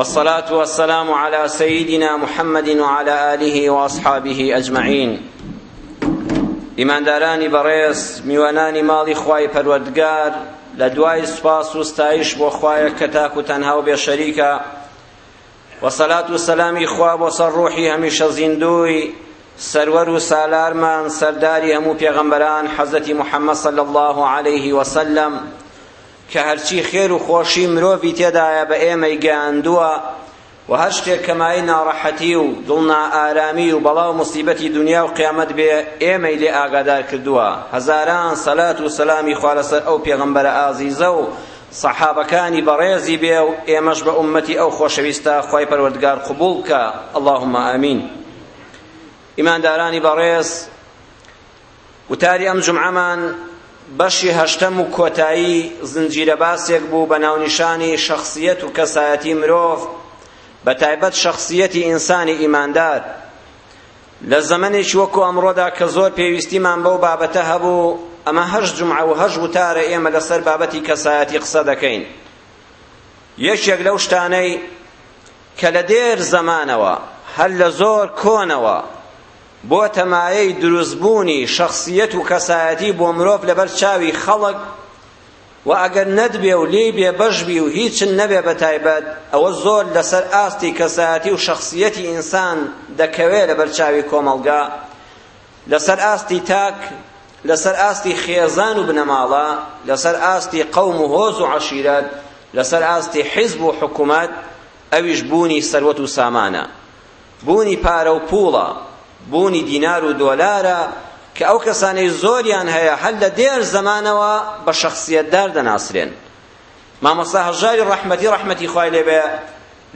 والصلاة والسلام على سيدنا محمد وعلى آله وأصحابه أجمعين إيمان داراني بريس ميواناني مالي خواي پروردگار لدواي سپاس وستايش بو خواي كتاكو تنهاو بشريكا وصلاة والسلام خواب وصر روحي هميشه زندوي سرور و سالارمان سرداری هەموو پێغەمبەران حەزەتی محەممەد صلى الله عليه وسلم کە هەرچی خێر و خۆشی مرۆڤی تێدایە بە ئێمەی گەیاندووە و هەر شتێک کەمایی ناڕەحەتی و دڵنا ئارامی و بەڵاو مصیبەتی دنیا و قیامەت بێ ئێمەی لێ ئاگادار کردووە هەزاران سەلات و سەلامی خوا لەسەر ئەو پێغەمبەرە ئازیزە و صحابەکانی بەڕێزی بێ و ئێمەش بە ئومەتی ئەو خۆشەویستە خی پەروەردگار قبول کە اللهم ئامین ئیماندارانی بەڕێز وتاری ئەم جمعەمان بەشی هەشتەم و کۆتایی زنجیرە باسێک بوو بە ناونیشانی شەخصیەت و کەسایەتی مرۆڤ بە تایبەت شەخصیەتی ئینسانی ئیماندار لە زەمەنێکی وەکو ئەمڕۆدا کە زۆر پێویستیمان بەو بابەتە هەبوو ئەمە هەشت جمعە و هەشت وتارە ئێمە لەسەر بابەتی کەسایەتی قسە دەکەین یەکێک لەو شتانەی کە لە دێر زەمانەوە هەر لە زۆر کۆنەوە بۆ تەمایەی دروستبوونی شخصیەت و کەسایەتی بۆ مرۆڤ لەبەر چاوی خەڵک و ئەگەر نەدبێ و لێی بێ بەشبی و هیچن نەبێ بە تایبەت ئەوە زۆر لەسەر ئاستی کەسایەتی و شخصیەتی ئینسان دەکەوێت لەبەر چاوی کۆمەڵگا لەسەر ئاستی تاک لەسەر ئاستی خێزان و بنەماڵە لەسەر ئاستی قەوم و هۆز و عەشیرەت لەسەر ئاستی حیزب و حکومەت ئەویش بوونی سەروەت و سامانە بوونی پارە و پوڵە بوونی دینار و دۆلارە کە ئەو کەسانەی زۆریان هەیە هەل لە دێر زەمانەوە بە شەخصیەتدار دەناسرێن مامۆستا هەژاری ڕەحمەتی ڕەحمەتی خوای لێبێ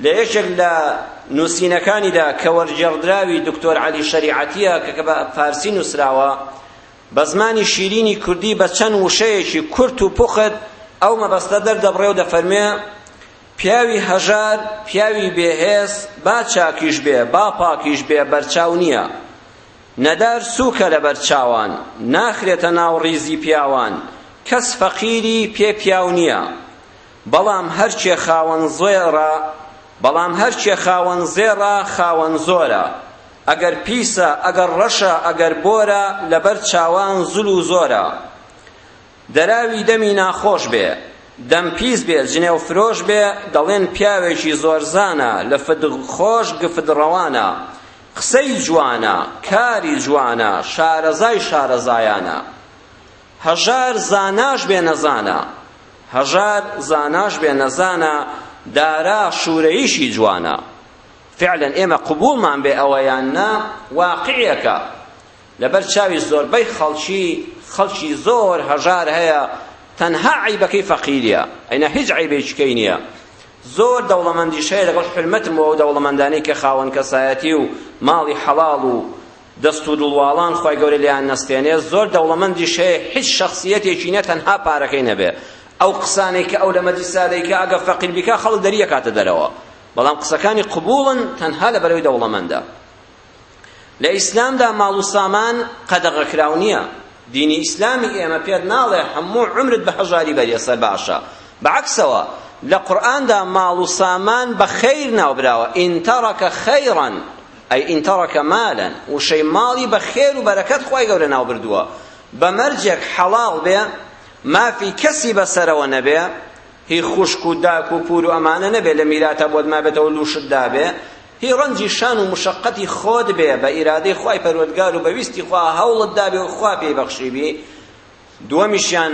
لە یەکێک لە نووسینەکانیدا کە وەرجێڕدراوی دکتۆر عەلی شەریعەتیە کە بە فارسی نووسراوە بە زمانی شیرینی کوردی بە چەند وشەیەکی کورت و پوخت ئەو مەبەستە دەردەبڕێ و دەفەرمێ پیاوی هەژار پیاوی بێهێز با چاکیش بێ با پاکیش بێ بەرچاو نییە نەدار سووکە لە بەرچاوان ناخرێتە ناو ڕیزی پیاوان کەس فەقیری پێ پیاو نییە بەڵام هەرچێ خاوەن زێڕە بەڵام هەرچێ خاوەن زێڕە خاوەن زۆرە ئەگەر پیسە ئەگەر ڕەشە ئەگەر بۆرە لەبەر چاوان زول و زۆرە دەراوی دەمی ناخۆش بێ دەم پیس بێ جنێو فرۆش بێ دەڵێن پیاوێکی زۆرزانە لە فدغ خۆش گفدڕەوانە قسەی جوانە کاری جوانە شارەزای شارەزایانە هەژار زاناش بێ نەزانە هەژار زاناش بێ نەزانە دارا شوورەیشی جوانە فعلا ئێمە قبولمان بێ ئەوەیان نا واقعیەکە لەبەر چاوی زۆربەی خەڵکی خەڵکی زۆر هەژار هەیە تەنها عیبەکەی فەقیریە ئەینە هیچ عیبێچکەی نییە زۆر دەوڵەمەندیشەیە لەگەڵ حرمەتم بۆ ئەو دەوڵەمەندانەی کە خاوەن کەسایەتی و ماڵی حەڵاڵ و دەست و دڵواڵان خۆی گەورە لێیان نەستێنێ زۆر دەوڵەمەندیشەیە هیچ شخصیەتێکی نیە تەنها پارەکەی نەبێ ئەو قسانەی کە ئەو لە مەجلیسا دەیکا ئەگە فەقیر بیکا خەڵک دەریە کاتە دەرەوە بەڵام قسەکانی قبوڵن تەنها لە بەرەوەی دەوڵەمەندە لە ئیسلامدا ماڵ و سامان قەدەغەکراو نییە دینی ئیسلامی ئێمە پێت ناڵێ هەموو عمرت بە هەژاری بەریێسەر باشە بەعکسەوە لە قورئاندا ماڵ و سامان بە خەیر ناوبراوە ئین تەڕەکە خەیڕەن ئەی ئین تەڕەکە مالەن وشەی ماڵی بە خێر و بەرەکەت خۆی گەورە ناوبردووە بە مەرجێک حەڵاڵ بێ مافی کەسی بەسەرەوە نەبێ هی خوشک و داک و پور و ئەمانە نەبێ لە میراتە بۆت مابێتەوە لووشت دابێ هی ڕەنجی شان و مشقەتی خۆت بێ بە ئیرادەی خوای پەروەردگار و بەویستی خوا هەوڵت دابێ و خوا پێبەخشی بێ دووەمیشیان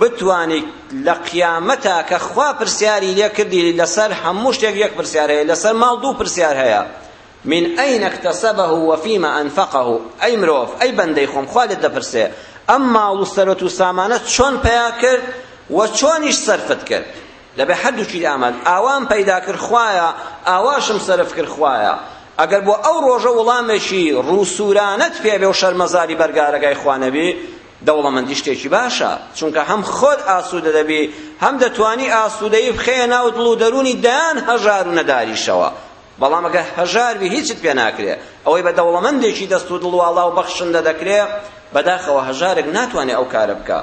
بتوانیت لە قیامەتا کە خوا پرسیاری لێ کردی لەسەر هەموو شتێک یەک پرسیار هەیە لەسەر ماڵ دوو پرسیار هەیە من أين اكتسبه وفيما أنفقه أي مروف أي بندي خوم خالد دبرسي أما وسرت سامانة شون بيا كرد وشونش صرفت كرد لەبێ هەردووچی ئاماد ئاوام پەیدا کرد خوایە ئاواشم سەرف کرد خوایە ئەگەر بۆ ئەو ڕۆژە وەڵامێکی ڕووسورانەت پێبێ و شەرمەزاری بەرگارەکەی خوانەبی دەوڵەمەندی شتێکی باشە چونکە هەم خۆت ئاسوودە دەبی هەم دەتوانی ئاسوودەی بخەیە ناو دڵ و دەرونی دایان هەژار و نەداریشەوە بەڵام ئەگە هەژاروی هیچت پێ ناکرێ ئەوەی بە دەوڵەمەندێکی دەست و دڵواڵا و بەخشندە دەکرێ بەداخەوە هەژارێک ناتوانێت ئەو کارە بکە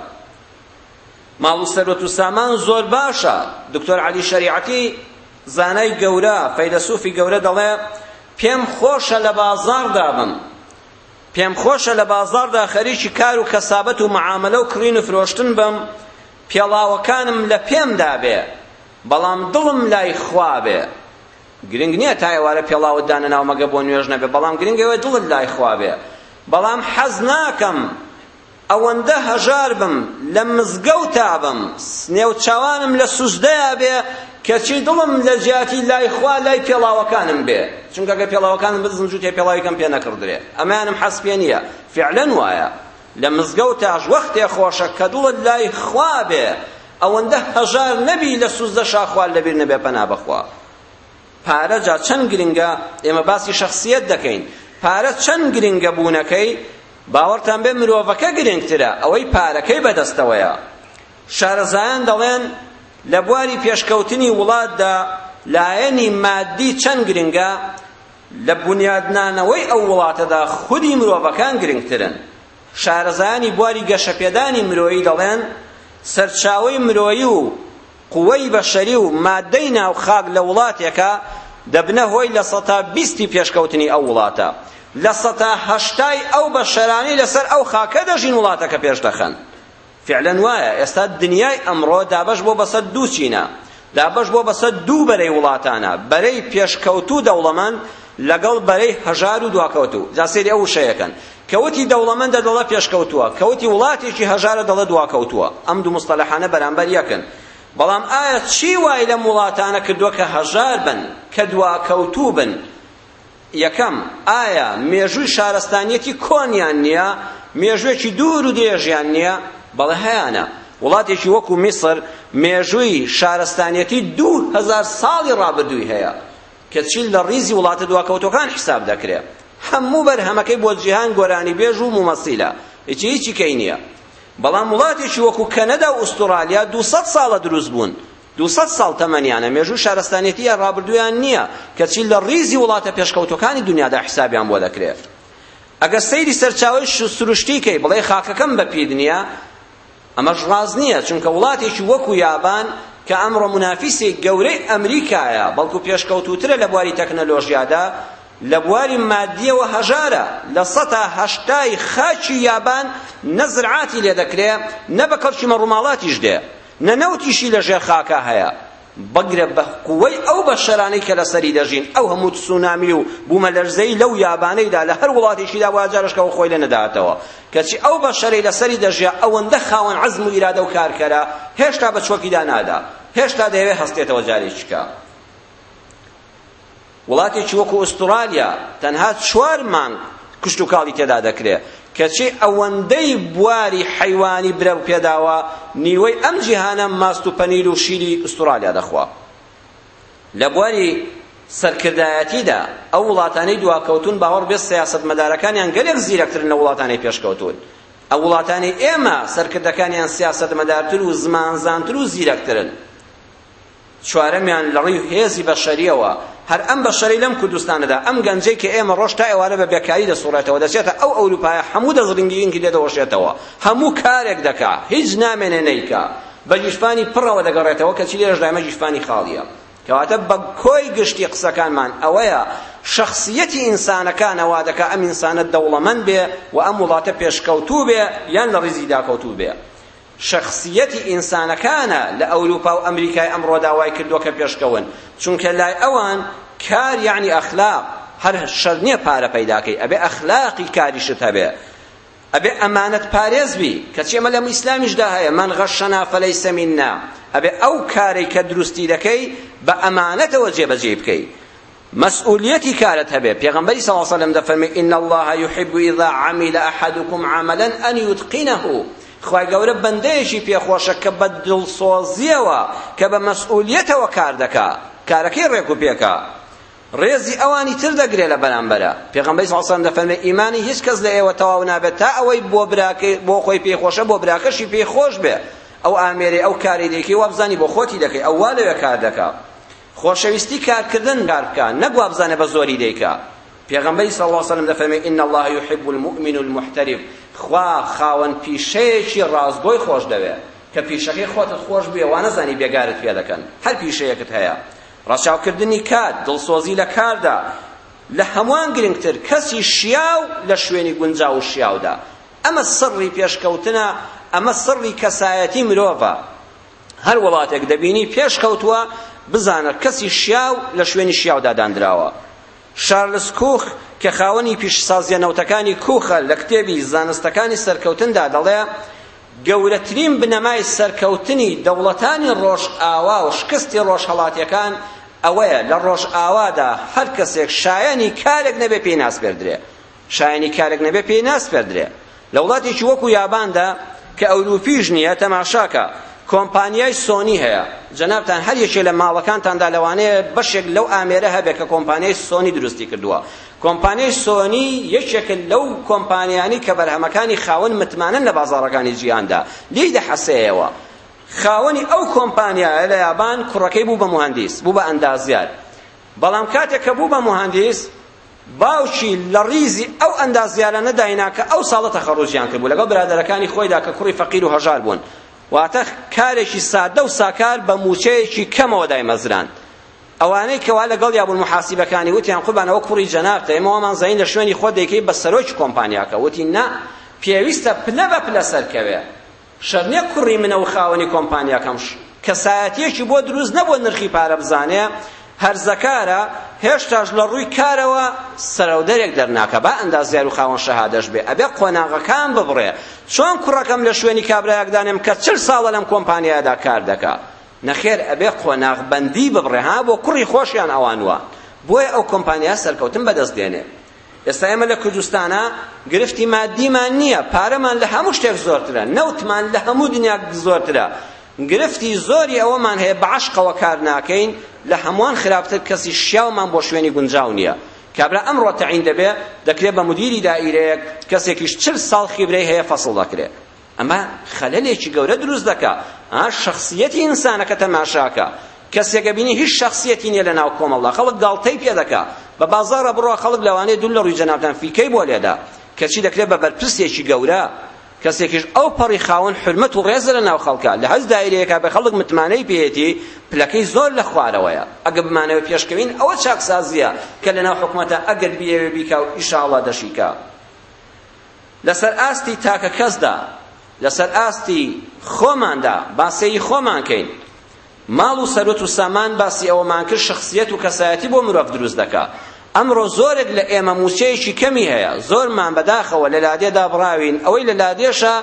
ماڵ و سەروەت و سامان زۆر باشە دکتۆر علی شەریعەتی زانای گەورە فەیلسوفی گەورە دەڵێ پێم خۆشە لە بازاردا بم پێم خۆشە لە بازاردا خەریکی کار و کەسابەت و معاملە و کڕین و فرۆشتن بم پێڵاوەکانم لە پێمدا بێ بەڵام دڵم لای خوا بێ گرنگ نییە تا ئێوارە پێڵاوت دانە ناو مەگە بۆ نوێژ نەبێ بەڵام گرنگەوە دڵت لای خوا بێ بەڵام حەز ناکەم ئەوەندە هەژار بم لە مزگەوتا بم نێوچاوانم لە سوزدەیە بێ کەچی دڵم لە جیاتی لای خوا لای پێڵاوەکانم بێ چونکە کە پێڵاوەکانم بزم جووتێ پێڵاویکەم پێ نەکردرێ ئەمانم حەس پێ نییە فعلەن وایە لە مزگەوتاش وەختێ خۆشە کە دڵت لای خوا بێ ئەوەندە هەژار نەبی لە سوزدە شاخوال لەبیر نەبێ پەنا بەخوا پارە جا چەند گرنگە ئێمە باسی شخصیت دەکەین پارە چەند گرنگە بوونەکەی باوەڕتان بێ مرۆڤەکە گرنگترە ئەوەی پارەکەی بەدەستەوەیە شارەزایان دەڵێن لە بواری پێشکەوتنی وڵاتدا لایەنی مادی چەند گرنگە لە بنیادنانەوەی ئەو وڵاتەدا خودی مرۆڤەکان گرنگترن شارەزانی بواری گەشەپێدانی مرۆیی دەڵێن سەرچاوەی مرۆیی و قوەی بەشەری و مادەی ناوخاک لە وڵاتێکە دەبنە هۆی لە سەتا بیستی پێشکەوتنی ئەو وڵاتە لە سەتا هەشتای ئەو بەشەرانی لەسەر ئەو خاکە دەژین وڵاتەکە پێشدەخەن فعلا وایە ئێستا دنیای ئەمڕۆ دابەش بۆ بەسەر دوو چینە دابەش بۆ بەسەر دوو بەرەی وڵاتانە بەرەی پێشکەوتوو دەوڵەمەند لەگەڵ بەرەی هەژار و دواکەوتوو جا سێری ئەو وشەیەکەن کەوتی دەوڵەمەندە دەڵە پێشکەوتووە کەوتی وڵاتێکی هەژارە دەڵە دواکەوتووە ئەم دوو مستەلەحانە بەرامبەر یەکن بەڵام ئایا چی وای لەم وڵاتانە کردووە کە هەژار بن کە دواکەوتوو بن یەکەم ئایا مێژووی شارستانیەکی کۆنیان نییە مێژوێکی دوور و دێژیان نییە بەڵێ هەیەە وڵاتێکی وەکو میسر مێژووی شارستانیەتی دوو هەزار ساڵی ڕابردووی هەیە کە چیل لە ڕیزی وڵاتە دواکەوتەکان حساب دەکرێت هەموو بەرهەمەکەی بۆ جیهان گۆرانی بێژ و مومەسیلە هیچی هیچی کەی نییە بەڵام وڵاتێکی وەکو کەنەدا و ئوسترالیا 200 ساڵە دروست بوون 200 ساڵ تەمەنیانە مێژوو شارستانێتیە ڕابردویان نییە کەچی لە ڕیزی وڵاتە پێشکەوتەکانی دنیادا حسابیان بۆ دەکرێت ئەگەر سەیری سەرچاوی سروشتی کەی بڵێ خاکەکەم بەپی نییە ئەمەش ڕاز نییە چونکە وڵاتێکی وەکو یابان کە ئەمڕۆ منافیسی گەورەی ئەمریکایە بەڵکو پێشکەوتوترە لە بواری تەکنەلۆژیادا لە بواری مادیەوە هەژارە لە سەتا هەشتای خاچی یابان نەزرعاتی لێ دەکرێ نە بە کەڵکی مەڕووماڵاتیش دێ نەنەوتیشی لە ژێر خاکە هەیە بەگرە بە قوەی ئەو بەشەرانەی کە لەسەری دەژین ئەو هەموو تسونامی و بوومە لەرزەی لەو یابانەیدا لە هەر وڵاتێکیدا واجارشکەوە خۆی لە نەداتەوە کەچی ئەو بەشەرەی لەسەری دەژیا ئەوەندە خاوەن عزم و ئیرادە و کارکەرە هێشتا بە چۆکیدا نادا هێشتا دەیەوێت هەستێتەوە جارێکیکە وڵاتێکی وەکو ئوسترالیا تەنها چوار مانگ کشت و کاڵی تێدا دەکرێت کەچی ئەوەندەی بواری حیوانی برەو پێداوە نیوەی ئەم جیهانە ماست و پەنیر و شیری ئوسترالیا دەخوا لە بواری سەرکردایەتیدا ئەو وڵاتانەی دواکەوتون باوەڕ بێت سیاسەتمەدارەکانیان گەلێک زیرەکترن لە وڵاتانەی پێشکەوتون ئەو وڵاتانی ئێمە سەرکردەکانیان سیاسەتمەدارتر و زمانزانتر و زیرەکترن چوارەمیان لە ڕووی هێزی بەشەریەوە هەر ئەم بەشەری لەم کوردستانەدا ئەم گەنجەی کە ئێمە ڕۆژ تا ئێوارە بە بێکاری دەسوڕێتەوە دەچێتە ئەو ئەوروپایە هەموو دەزڕنگینکی لێدەوەشێتەوە هەموو کارێک دەکا هیچ نامێنێ نەیکا بە جیشپانی پڕەوە دەگەڕێتەوە کەچی لێرەش دایمە جیشپانی خاڵیە کەواتە بە کۆی گشتی قسەکانمان ئەوەیە شخصیەتی ئینسانەکانەوا دەکا ئەم ئینسانە دەوڵەمەند بێ و ئەم وڵاتە پێشکەوتوو بێ یان لە ڕیزی داکەوتوو بێ شخصیەتی ئینسانەکانە لە ئەوروپا و ئەمریکای ئەمڕۆ داوای کردووە کە پێشکەون چونکە لای ئەوان کار یعنی ئەخلاق هەر شەر نییە پارە پەیداکەی ئەبێ ئەخلاقی کاریشت هەبێ ئەبێ ئەمانەت پارێزبی کەچی ئەمە لەم ئیسلامیشدا هەیە من غەشەنا فەلەیسە میننا ئەبێ ئەو کارێک کە دروستی دەکەی بە ئەمانەتەوە جێبەجێ بکەی مسؤوليتي كانت هبه پیغمبر صلى الله عليه وسلم دفرمي ان الله يحب اذا عمل احدكم عملا ان يتقنه خوای گەورە بەندەیەکی پێخۆشە کە بە دڵسۆزیەوە کە بە مەسئولیتەوە کار دەکا کارەکەی ڕێک و پێکە ڕێزی ئەوانی تر دەگرێت لە بەرامبەرە پێغەمبەری صلی الله علیه و سلم ئیمانی هیچ کەس لە ئێوە تەواو نابێت تا ئەوەی بۆ براکەی بۆ خۆی پێخۆشە بۆ براکەشی پێخۆش بێ ئەو ئامێرەی ئەو کاری دەکەی وابزانی بۆ خۆتی دەکەی ئەو وا لەوێ کار دەکا خۆشەویستی کارکردن کار بکە نەک وابزانە بە زۆری دەیکا پێغەمبەری صلی الله علیه و سلم دەفەرمێ ان الله يحب المؤمن المحترم خوا خاوەن پیشەیەکی ڕازگۆی خۆش دەوێت کە پیشەکەی خۆتت خۆش بێ وا نەزانی بێگارت پێ دەکەن هەر پیشەیەکت هەیە ڕەچاوکردنی کات دڵسۆزی لە کاردا لە هەمووان گرنگتر کەسی شیاو لە شوێنی گونجا و شیاودا ئەمە سڕی پێشکەوتنە ئەمە سڕی کەسایەتی مرۆڤە هەر وڵاتێک دەبینی پێشکەوتووە بزانە کەسی شیاو لە شوێنی شیاودا دانراوە شارلز کوخ کە خاوەنی پیشسازیە نەوتەکانی کوخە لە کتێبی زانستەکانی سەرکەوتندا دەڵێ گەورەترین بنەمای سەرکەوتنی دەوڵەتانی ڕۆژئاوا و شکستی ڕۆژهەڵاتیەکان ئەوەیە لە ڕۆژئاوادا هەر کەسێک شایانی کارێک نەبێ پێی ناسپێردرێ شایانی کارێک نەبێ پێی ناسپێردرێ لە وڵاتێکی وەکو یاباندا کە ئەوروپیش نییە تەماشاکە کۆمپانیای سۆنی هەیە جەنابتان هەر یەکێک لە ماڵەکانتاندا لەوانەیە بەشێک لەو ئامێرە هەبێت کە کۆمپانیای سۆنی درستی کردووە کۆمپانیای سۆنی یەکێکن لەو کۆمپانیانی کە بەرهەمەکانی خاوەن متمانن لە بازاڕەکانی جیاندا لی دەحەسەیەوە خاوەنی ئەو کۆمپانیایە لە یابان کوڕەکەی بوو بە مهندیس بوو بە ئەندازیار بەڵام کاتێک کە بوو بە مهندیس باوکی لە ریزی ئەو ئەندازیارە نەداینا کە ئەو ساڵە تەخەڕۆژیان کرد بوو لەگەڵ برادەرەکانی خۆیدا کە کوڕی فەقیر و هەژار بوون واتە کارێکی سادە و ساکار بە موچەیەکی کەمەوە دای مەزراند ئەوانەی کەوا لەگەڵ یابوون محاسیبەکانی وتیان قوربانەوە کوڕی جەنابتە ئێمە وەمان زەین لە شوێنی خۆ دەیکەی بە سەرۆکی کۆمپانیاکە وتی نا پێویستە پلە بە پلە سەرکەوێ شەرنیە کوڕی منە و خاوەنی کۆمپانیاکەم کەسایەتیەکی بۆ دروست نەبوو نرخی پارە بزانێ هەرزەکارە هێشتاش لە ڕووی کارەوە سەرەودەرێک دەرناکە با ئەندازیار و خاوەن شەهادەش بێ ئەبێ قۆناغەکان ببڕێ چۆن کوڕەکەم لە شوێنی کابرایەکدانێم کە چل ساڵە لەم کۆمپانیادا کار دەکا نەخێر ئەبێ قۆناغبەندی ببڕێ ها بۆ کوڕی خۆشیان ئەوانوە بۆیە ئەو کۆمپانیا سەرکەوتن بەدەست دێنێ ئێستا ئێمە لە کوردستانە گرفتی مادیمان نییە پارەمان لە هەموو شتێک زۆرترە نەوتمان لە هەموو دنیا زۆرترە گرفتی زۆری ئەوەمان هەیە بە عشقەوە کار ناکەین لە هەمووان خراپتر کەسی شیاومان بۆ شوێنی گونجاو نییە کابرا ئەمڕۆ تەعین دەبێ دەکرێت بە مدیری دائیرەیەک کەسێکیش چل ساڵ خیبرەی هەیە فەسڵ دەکرێت ئەمە خەلەلێکی گەورە دروست دەکا شخصیەتی ئینسانەکە تەماشاکە کەسێکە بینی هیچ شخصیەتی نییە لە ناو کۆمەڵدا خەڵک گاڵتەی پێ دەکا بە بازارە بڕۆ خەڵک لەوانەیە دوول لە ڕووی جەنابدان فیکەی بۆ لێدا کەچی دەکرێت بە بەرپرسێکی گەورە کەسێکیش ئەو پەڕی خاون حرمەت و ڕێزە لە ناو خەڵکە لە هەز دایرەیەکە بە خەڵک متمانەی پێێتی پلەکەی زۆر لە خوارەوەیە ئەگە بمانەوە پێشکەوین ئەوە چاکسازیە کە لە ناو حکوومەتە ئەگەر بیەوێ بیکە و ئیشاڵە دەشیکە لەسەر ئاستی تاکە کەسدا لەسەر ئاستی خۆماندا باسەی خۆمانکەین ماڵ و سەرۆت و سامان باسی ئەوەمان کرد شخصیت و کەسایەتی بۆ مرۆڤ دروست دەکات ئەمڕۆ زۆرێک لە ئێمە موسیەیەکی کەمی هەیە زۆرمان بەداخەوە لە لادێدا بڕاوین ئەوەی لە لادێشە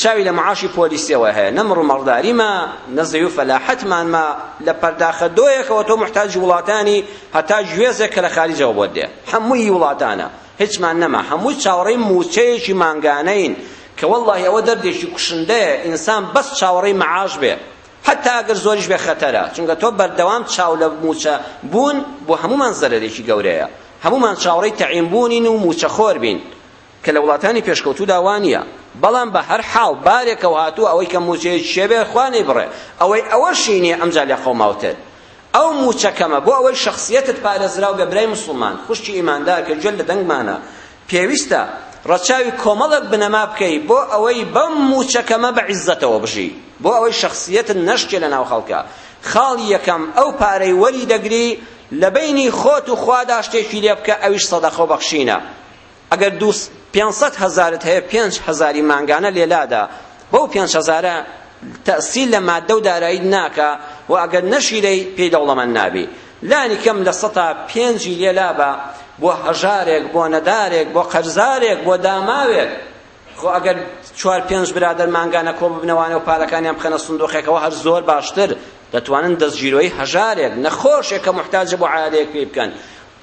چاوی لە معاشی پۆلیسیەوە هەیە نەمڕ و مەڕداریمە نەزەی و فەلاحەتمانمە لە پەرداخە دۆیەکەوە تۆ محتاج وڵاتانی هەتا گوێزێک کە لە خارجەوە بۆ دێ هەمووی وڵاتانە هیچمان نەما هەمووی چاوەڕێی موچەیەکی مانگانەین کە وەڵی ئەوە دەردێکی کوشندەیە ئینسان بەس چاوەڕێی معاش بێ حتا ئەگەر زۆریش بێ خەتەرە چونکە تۆ بەردەوام چاو لە موچە بوون بۆ هەمومان زەرەرێکی گەورەیە هەمومان چاوەڕێی تەعیم بوونین و موچە خۆر بین کە لە وڵاتانی پێشکەوتوودا وانە بەڵام بە هەر حاڵ بارێکەوە هاتوو ئەوەی کە موچەیەک شێبێ خوانەی بڕێ ئەوەی ئەوە شینێ ئەمجا لە خۆماوتێت ئەو موچەکەمە بۆ ئەوەی شخصیەتت پارێزراو بێ برای مسلمان خوشتی ئیماندار کە جوێن لە دەنگمانە پێویستە ڕەچاوی کۆمەڵک بنەما بکەی بۆ ئەوەی بەم موچەکەمە بە عیزەتەوە بژی بۆ ئەوەی شخصیەتت نەشکێ لە ناو خەڵکە خاڵی یەکەم ئەو پارەی وەری دەگری لە بینی خۆت و خوادا شتێکی لێ بکە ئەویش سەدەخە و بەخشینە ئەگەر دووس پێنسەد هەزارت هەیە پێنج هەزاری مانگانە لێلادا بەو پێنج هەزارە تەسیل لە مادە و دارایی ناکە و ئەگەر نەشیرەی پێی دەوڵەمەند نابی لانی کەم لە سەتا پێنجی لێلا بە بۆ هەژارێک بۆ نەدارێک بۆ قەرزارێک بۆ داماوێک خۆ ئەگەر چوار پێنج برادر مانگانە کۆ ببنەوانە و پارەکانیان بخەنە سندۆخێکەوە هەر زۆر باشتر دەتوانن دەستگیرۆی هەژارێک نەخۆشێک کە محتاجە بۆ عادەیەک پێ بکەن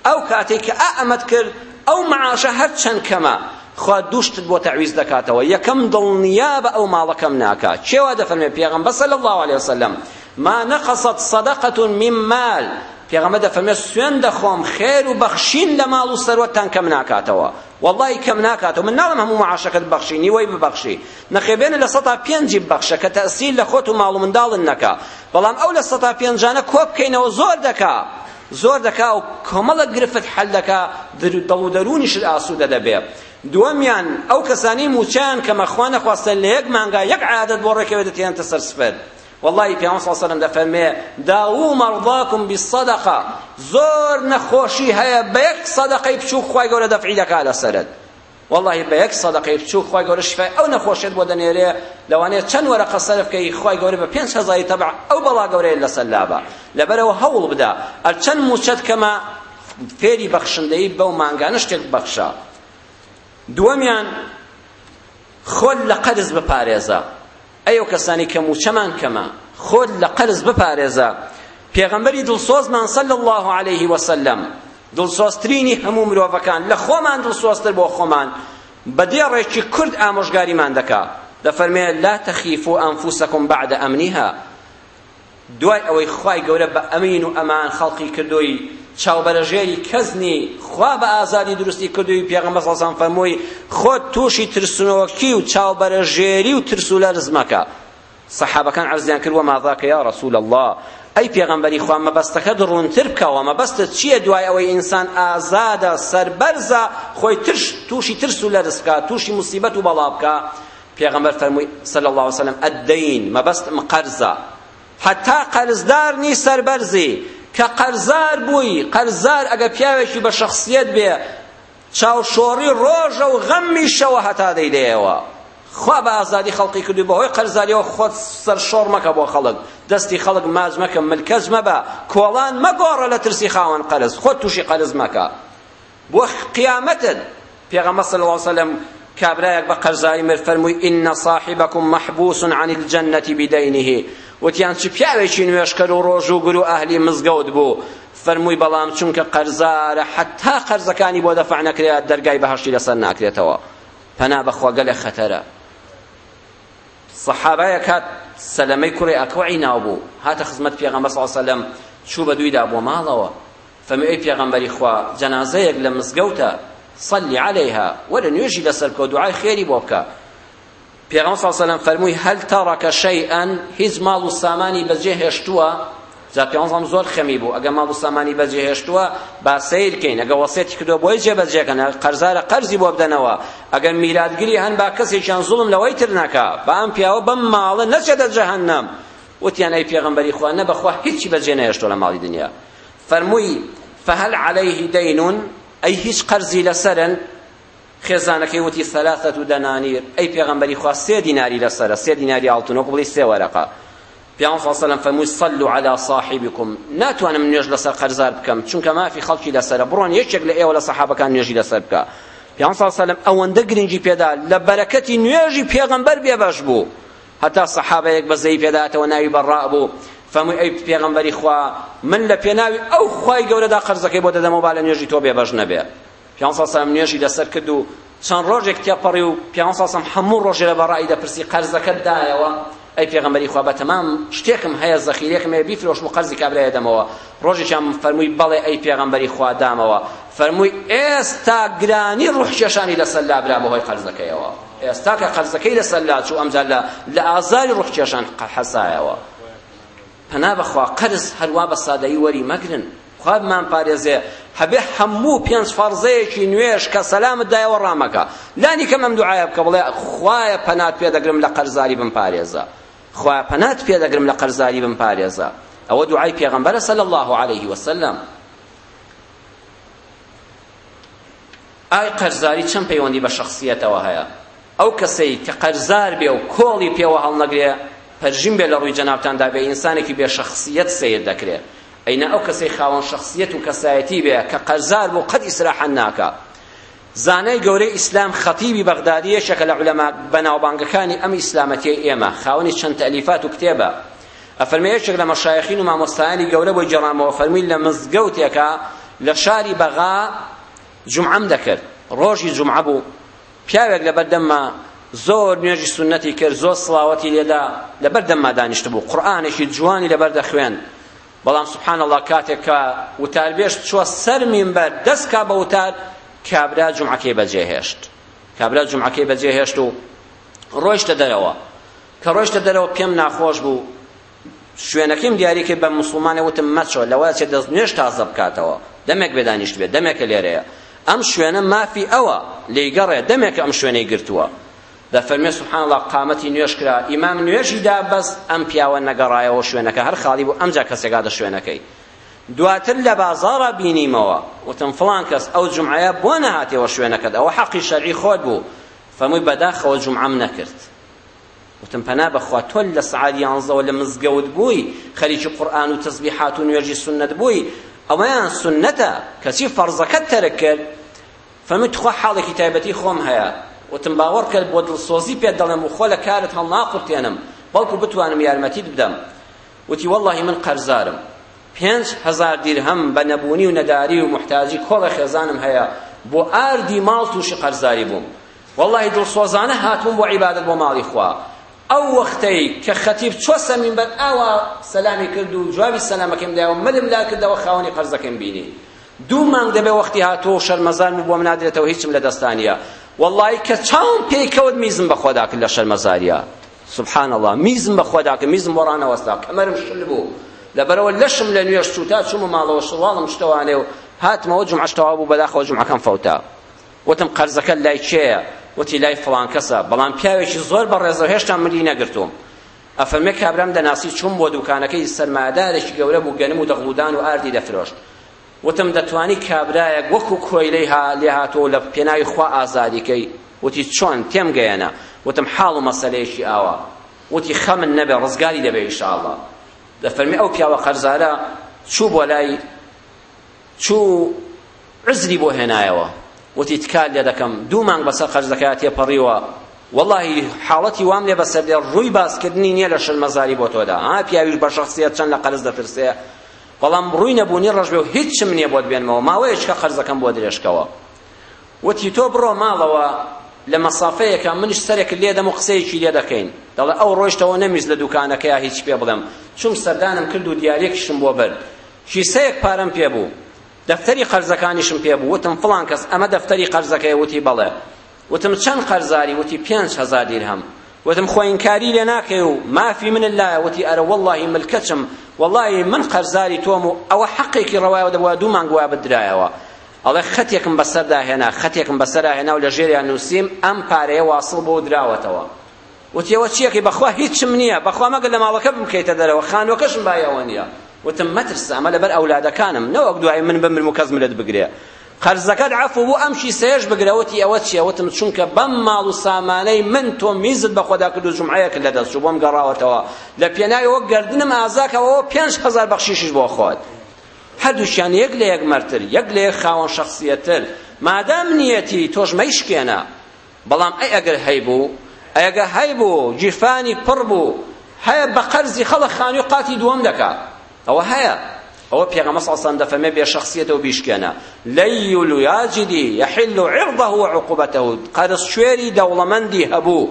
ئەو کاتێک کە ئەمەد کرد ئەو معاشە هەر چەند کەمە خوا دوشتت بۆ تەعویز دەکاتەوە یەکەم دڵنیا بە ئەو ماڵەکەم ناکات چێوا دەفەرمێ پێغەمبەر صلی الله عليه وسلم ما نقصت صدقة من مال پێغەمە دەفەرمێ سوێن دەخۆم خێر و بەخشین لە ماڵ و سەروەتتان کەم ناکاتەوە وەڵی کەم ناکاتەوە من ناڵم هەموو معاشەکەت بەخشینی وەی ببەخشی نەخێبێنە لە سەتا پێنجی ببەخشە کە تەسیل لە خۆت و ماڵ و منداڵن نەکا بەڵام ئەو لە سەتا پێنجانە کۆ بکەینەوە زۆر دەکا زۆر دەکا و کۆمەڵە گرفت حل دەکا دڵ و دەرونیشت ئاسوودە دەبێ دووەمیان ئەو کەسانی موچیان کەمەخوا نەخواستە لە یەک مانگا یەک عادەت بۆ ڕێکەوێ دەتێنتە سەر سپێت والله پیامبر صلی الله علیه و سلم دفرمه داو مرضاکم بالصدقه زور نخوشی هيا بیک صدقه بچو خوای گور دفعی دکا لسرد والله بیک صدقه بچو خوای گور شفای او نخوشید بودنیره لوانه چن ورقه صرف کی خوای گور به 5000 تبع او بلا گور لسلابه لبرو هول بدا چن موشد کما فێری بەخشندەی بەو مانگانە شتێک بەخشا دووەمیان خۆل لە قەرز بپارێزە ئەو کەسانی کە موچەمان کەمە خۆت لە قەرز بپارێزە پێغەمبەری دڵسۆزمان سەل الله عليه وسلم دڵسۆزترینی هەموو مرۆڤەکان لە خۆمان دڵسۆزتر بۆ خۆمان بە دێڕێکی کورد ئامۆژگاریمان دەکا دەفەرمێت لا تەخیفوا ئەنفوسەکم بعد ئەمنیها دوای ئەوەی خوای گەورە بە ئەمین و ئەمان خەڵقی کردووی چاوبەرژێری کەزنی خوا بە ئازادی دروستی کردووی پێغەمبەر صلی الله فەرمووی خۆت تووشی ترسنۆکی و چاوبەرژێری و ترس و لەرز مەکە سەحابەکان عەرزیان کرد وەماذاکە یا رەسوول الله ئەی پێغەمبەری خوا مەبەستەکە دڕوونتر بکەوە مەبەستت چییە دوای ئەوەی ئینسان ئازادە سەربەرزە خۆی ترش تووشی ترس و لەرز بکە تووشی موسیبەت و بەڵا بکە پێغەمبەر فەرمووی صلی الله علیه وسلم ئەدەین مەبەستم قەرزە حتا قەرزدار نی سەربەرزی کە قەرزار بووی قەرزار ئەگە پیاوێکی بە شەخصیت بێ چاوشۆڕی ڕۆژە و غەممیشەوە هەتا دەیدەیەوە خوا بە ئازادی خەڵقی کردی بەهۆی قەرزاریەوە خۆت سەر شۆڕ مەکە بۆ خەڵک دەستی خەڵک ماز مەکە ملکەز مەبە کۆڵان مەگۆڕە لە ترسی خاوەن قەرز خۆت تووشی قەرز مەکە بۆ قیامەتت پێغەمبەر صلی الله علیه و سلم کابرایەک بە قەرزاری مرد فەرمووی ئینە صاحبەکم مەحبووس عن الجەنەتی بدەینه وتیان چ پیاوێکی نوێشکەر و ڕۆژ و گرو ئەهلی مزگەوت بوو فەرمووی بەڵام چونکە قەرزارە حتا قەرزەکانی بۆ دەفع نەکرێت دەرگای بەهەشتی لەسەر ناکرێتەوە پەنا بەخوا گەلێ خەتەرە صحابەیە کات سەلەمەی کوڕی ئەکوعی ناو بوو هاتە خزمەت پێغەمبەر صلی الله علیه وسلم چوو بە دویدا بۆ ماڵەوە فەرمووی ئەی پێغەمبەری خوا جەنازەیەک لە مزگەوتە صلي عليها ولا نيجي لسرك ودعاء خيري بوكا پیغمبر صلی الله علیه و سلم فرمووی هل ترك شيئا هیچ ماڵ و سامانی بەجێ هێشتووە جا پیغمبر زۆر خەمی بوو ئەگە ماڵ و سامانی بەجێ هێشتووە با سیر کەین ئەگە وەسێتی کردووە بۆی جێبەجێکەن قەرزارە قەرزی بۆ بدەنەوە ئەگەر میرادگیری هەن با کەسێکیان زوڵم لەوەی تر ناکا با ئەم پیاوە بەم ماڵە نەچێتە جەهەنەم وتیان ئەی پێغمبەری خوا نە بەخوا هیچی بەجێ نەهێشتووە لە ماڵی دنیا فرمووی فهل عليه دين أي هيش قرزي لسرن خێزانەکەی وتی سەلاثەت و دەنانیر ئەی پێغەمبەری خوا سێ دیناری لەسەرە سێ دیناری ئاڵتونۆک بڵی سێ وەرەقە پیان فەسەلم فەرمووی سەلو عەلا ساحیبکم ناتوانم نوێژ لەسەر قەرزار بکەم چونکە مافی خەڵکی لەسەرە بڕۆن یەکێک لە ئێوە لە سەحابەکان نوێژی لەسەر بکە پیان سەلم ئەوەندە گرنگی پێدا لە بەرەکەتی نوێژی پێغەمبەر بێبەش بوو هەتا سەحابەیەک بەزەی پێداتەوە ناوی بەڕا بوو فەمووی ئەی پێغەمبەری خوا من لە پێناوی ئەو خوای گەورەدا قەرزەکەی بۆ دەدەمەوە با لە نوێژی تۆ بێبەش نەبێت پیانساسەم نوێژی لەسەر کرد و چەند ڕۆژێک تێپەڕی و پیانساسم هەموو ڕۆژێ لە بەڕای دەپرسی قەرزەکەت دایەوە ئەی پێغەمبەری خوا بە تەمام شتێکم هەیە زەخیرێکم هەیە بیفرۆشم و قەرزی کابرایە دەمەوە ڕۆژێکیان فەرمووی بەڵێ ئەی پێغەمبەری خوا دامەوە فەرمووی ئێستا گرانی ڕوح کێشانی لەسەر لابرا بەهۆی قەرزەکەیەوە ئێستا کە قەرزەکەی لەسەر لاچوو ئەمجار لە ئازاری ڕوح کێشان حەسایەوە پەنا بەخوا قەرز هەروە بە سادەیی وەری مەگرن خوابمان پارێزێ هەبێ هەموو پێنج فەرزەیەکی نوێش کە سەلامت دایەوە ڕامەکە لانی کەم ئەم دوعایە بکە بڵێ خوایە پەنات پێدەگرم لە قەرزاری بم پارێزە خوایە پەنات پێدەگرم لە قەرزاری بم پارێزە ئەوە دوعای پێغەمبەرە سەلی الله عليه وسلم ئای قەرزاری چەند پەیوەندی بە شخصیەتەوە هەیە ئەو کەسەی کە قەرزار بێ و کۆڵی پێوە هەڵنەگرێ پەرژین بێ لە ڕووی جەنابتاندا بێ ئینسانێکی بێ شخصیەت سید دەکرێت ئەینا ئەو کەسەی خاوەن شخصیت و کەسایەتی بێ کە قەرزار بۆ قەت ئیسراحەت ناکە زانای گەورەی ئیسلام خەتیبی بەغدادیە شەکە لە علەما بەناوبانگەکانی ئەم ئیسلامەتی ئێمە خاوەنی چەند تەلیفات و کتێبە ئەفەرمێ یەکێک لە مەشایخین و مامۆستایانی گەورە بۆی جەڕامەوە فەرمووی لە مزگەوتێکە لە شاری بەغا جومعەم دەکرد ڕۆژی جومعە بوو پیاوێک لە بەردەممە زۆر نوێژی سنەتی کرد زۆر سڵاوەتی لێدا لەبەردەمما دانیشت بوو قورئانێکی جوانی لەبەر دەخوێن بەڵام سبحان الله کاتێک کە وتاربێش چوە سەر مینبەر دەست کا بە وتار کابرا جومعەکەی بەجێهێشت کابرا جومعەکەی بەجێهێشت و ڕۆیشتە دەرەوە کە ڕۆیشتە دەرەوە پێم ناخۆش بوو شوێنەکەیم دیاری کرد بە مسلمانە وتم مەچۆ لەوە چێ دەست نوێش تازە بکاتەوە دەمێک بێدانیشت بێت دەمێکە لێرەیە ئەم شوێنە مافی ئەوە لێیگەڕێ دەمێک ئەم شوێنەی گرتووە دا فرمی سبحان الله قامتی نوێش کرا ئیمام نوێژی دا بەس ئەم پیاوە نەگەڕایەوە شوێنەکە هەر خاڵی بوو ئەمجا کەسێکا دە شوێنەکەی دواتر لە بازاڕە بینیمەوە وتم فڵان کەس ئەو جمعەیە بۆ نەهاتێەوە شوێنەکەت ئەوە حەقی شەرعی خۆت بوو فەمووی بەداخەوە جمعەم نەکرد وتم پەنا بەخوا تۆ لە سعات یانزەوە لە مزگەوت بووی خەریکی قورئان و تەسبیحات و نوێژی سنەت بووی ئەوەیان سنەتە کەسی فەرزەکەت تەرک کرد فەمووی تخوا حاڵێکی تایبەتی خۆم هەیە وتم باوەڕ بکە بۆ دڵسۆزی پێت دەڵێم و خۆ لە کارت هەڵ ناقورتێنم بەڵکو بتوانم یارمەتیت بدەم وتی وەڵڵاهی من قەرزارم پێنج هەزار دیرهم بە نەبوونی و نەداری و محتاجی کۆڵە خێزانم هەیە بۆ ئاردی ماڵ تووشی قەرزاری بووم وەڵڵاهی دڵسۆزانە هاتبووم بۆ عیبادەت بۆ ماڵی خوا ئەو وەختەی کە خەتیب چۆ سەمین بەر ئاوا سەلامی کرد و جوابی سەلامەکەم دایەوە مەلم لا کردەوە خاوەنی قەرزەکەم بینی دوو مانگ دەبێ وەختی هاتۆ و شەرمەزان بوو بۆ منادرێتەوە هیچم لە دەستانیە والله کە چاوم پێیکەوت میزم بە خۆدا کرد لە شەرمەزاریە سبحان الله میزم بە خۆدا کرد میزم وەڕانەوەستا کەمەرم شل بوو لەبەرەوە لەشم لە نوێش سوتا چوومە ماڵەوە شڵواڵم شتەوانێ و هاتمەوە جمعەشتەوا بوو بەداخەوە جمعەکەم فەوتا وتم قەرزەکە لای چێیە وتی لای فڵان کەسە بەڵام پیاوێکی زۆر بەڕێزە و هێشتا ملی نەگرتووم ئەفەرمێ کابرام دەناسی چوم بۆ دوکانەکەی سەرمادارێکی گەورە بوو گەنم و دەغڵودان و ئاردی دەفرۆشت وتم دەتوانی کابرایەک وەکو کۆیلەی لێ هاتۆ لە پێناوی خوا ئازادیکەی وتی چۆن تێم گەیەنە وتم حاڵ و مەسەلەیەکی ئاوە وتی خەمن نەبێ ڕزگاری دەبێ ئینشاءڵڵا دەفەرمی ئەو پیاوە قەرزارە چوو بۆ لای چوو عزری بۆ هێنایەوە وتی تکال لێ دەکەم دوو مانگ بەسەر خەرج دەکەات تێپەڕیوە والله حاڵەتی وام لێ بەسەر لێ ڕووی باسکردنی نییە لە شەرمەزاری بۆ تۆدا ئا پیاویش بە شخصیت چەند لە قەرز دەفرسێ بەڵام ڕووی نەبوونی ڕژبێ و هیچم نییە بۆت بێنمەوە ماوەیەشکە خەرزەکەم بۆ درێژکەوە وتی تۆ بڕۆ ماڵەوە لە مەسافەیەەکە منش سەرێک لێ دەم و قسەیەکی لێ دەکەین دەڵێ ئەو ڕۆیشتەوە نەمیز لە دوکانەکە یا هیچ پێ بڵێم چوم سەردانم کرد و دیارێکشم بۆ بەر شیسەیەک پارەم پێ بوو دەفتەری قەرزەکانیشم پێ بوو وتم فڵان کەس ئەمە دەفتەری قەرزەکەی وتی بەڵێ وتم چەند قەرزاری وتی پێنج هەزار دیرهم وتم خوين كاري لنا كيو ما في من الله وتي أرى والله ملكتم والله من قرزاري تومو أو حقك رواية ودبوا دو من قواب الدراية الله ختيكم بسر دا هنا ختيكم بسر دا هنا ولجيريا نوسيم أم باري واصل بو دراوتوا وتي وتشيكي بخوا هيتش منيا بخوا ما قل ما وكبم كيت دروا خان وكشم بايا ونيا وتم مترس عمل بر أولاد كانم نو أقدوا من بم المكزملة بقريه قەرزەکەت عفو بوو ئەمشی سێش بگرەوەتی ئەوە چیە وتم چونکە بەم ماڵ و سامانەی من تۆ میزت بە خۆدا کرد و جمعەیەکت لەدەست و بۆم گەڕاوەتەوە لە پێناوی وەک گردنم ئازاکەوە پێنج هەزار بەخشیشش بۆ خۆت هەردووشیان یەک لە یەک مەرتر یەک لە یەک خاوەن شەخسیەتر مادام نیەتی تۆش مەیشکێنە بەڵام ئەی ئەگەر هەی بوو ئەگە هەی بوو جیفانی پڕ بوو هەیە بە قەرزی خەڵە خانی و قاتی دووەم دەکات ئەوە هەیە ئەوە پێغەمە سەڵسان دەفەمێ بێ شەخصیەتەوە بیشکێنە لەیل و یاجدی یحل عرضه و عقوبەتەوە قەرز شوێری دەوڵەمەندی هەبوو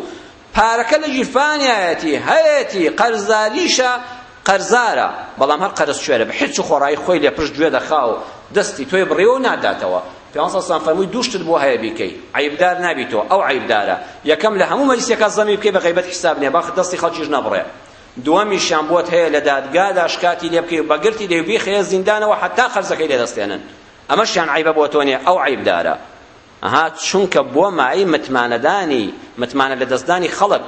پارەکە لە ژیرفانیایەتی هەیەتی قەرزاریشە قەرزارە بەڵام هەر قەرز شوێرە بە هیچ خۆڕایی خۆی لێ پشت گوێ دەخاو دەستی تۆی بڕێوە ناداتەوە پێغەمبەر سەڵسان فەرمووی دووشت بۆ هەیە بیکەی عیبدار نابیتەوە ئەو عیبدارە یەکەم لە هەموو مەجلیسێکە زەمی بکەی بە غیبەت حیساب نیە باخ دەستی خەڵکیش نەبڕێ دووەمیشیان بۆت هەیە لە دادگادا شکاتی لێ بکەی بەگرتی دەیبی خێ زیندانەوە حتا خەرزەکەی لێدەستێنن ئەمەشیان عیبە بۆ تۆ نیە ئەو عیبدارە ئەها چونکە بۆ ماعی متمانەدانی متمانە لە دەستدانی خەڵک